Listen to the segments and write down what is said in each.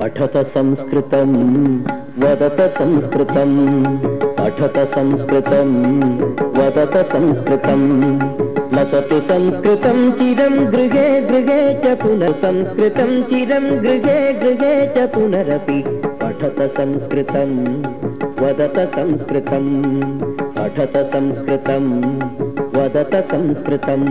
पठत संस्कृतं वदत संस्कृतं पठत संस्कृतं वदत संस्कृतं लसतु संस्कृतं चिरं गृहे गृहे च पुनः संस्कृतं चिरं गृहे गृहे च पठत संस्कृतं वदत संस्कृतं पठत संस्कृतं वदत संस्कृतम्।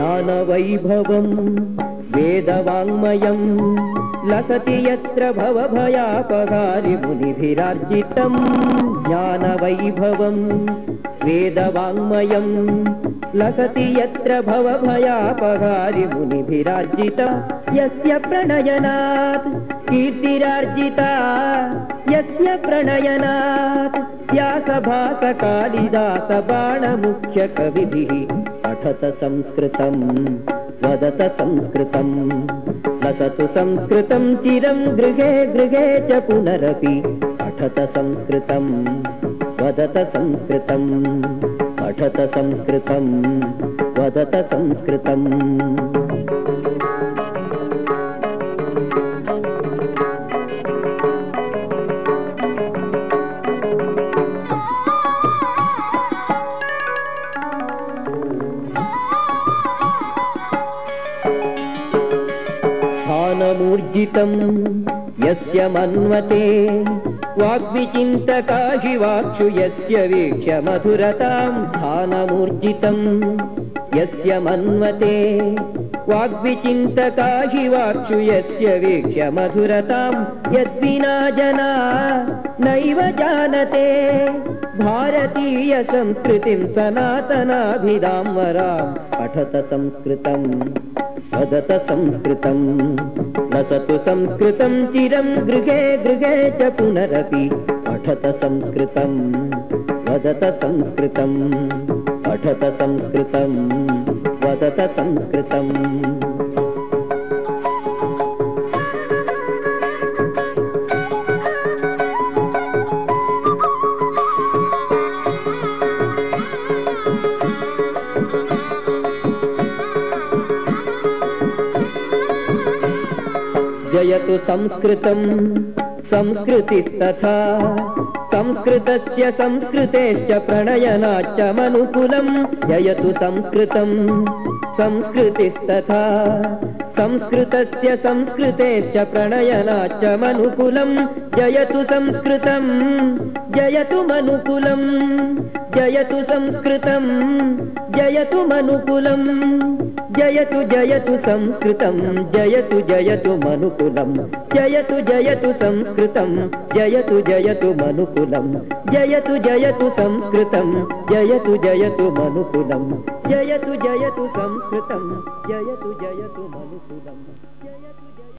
ज्ञानवैभवं वेदवाङ्मयं लसति यत्र भवभयापहारि मुनिभिरार्जितं ज्ञानवैभवं वेदवाङ्मयं लसति यत्र भवभयापहारि मुनिभिरार्जितं यस्य प्रणयनात् कीर्तिरार्जिता यस्य प्रणयनात् व्यासभासकालिदास बाणमुख्यकविभिः पठत संस्कृतं वदत संस्कृतं लसतु संस्कृतं चिरं गृहे गृहे च पुनरपि पठत संस्कृतं वदत संस्कृतं पठत संस्कृतं वदत संस्कृतम् स्थानमूर्जितं यस्य मन्वते वाग्विचिन्तका हि वाक्षु यस्य वीक्ष्य मधुरतां स्थानमूर्जितं यस्य मन्वते वाग्विचिन्तका हि वाक्षु यस्य वीक्ष्य मधुरतां यद्विना जना नैव जानते। भारतीयसंस्कृतिं सनातनाभिधां वरां पठत संस्कृतं वदत संस्कृत लसतु संस्कृतं चिरं गृहे गृहे च पुनरपि पठत संस्कृतं वदत संस्कृतं पठत संस्कृतं वदत संस्कृतम्। जयतु संस्कृतं संस्कृतिस्तथा। संस्कृतस्य संस्कृतेश्च प्रणयनाच्च मनुकुलं जयतु संस्कृतं संस्कृतिस्तथा। संस्कृतस्य संस्कृतेश्च प्रणयनाच्च मनुकुलं जयतु संस्कृतं जयतु मनुकुलं जयतु संस्कृतं जयतु मनुकुलं जयतु जयतु संस्कृतं जयतु जयतु मनुकुलं जयतु जयतु संस्कृतं जयतु जयतु मनुकुलं जयतु जयतु संस्कृतं जयतु जयतु मनुकुलं जयतु जयतु संस्कृतं जयतु जयतु मनुकुलम्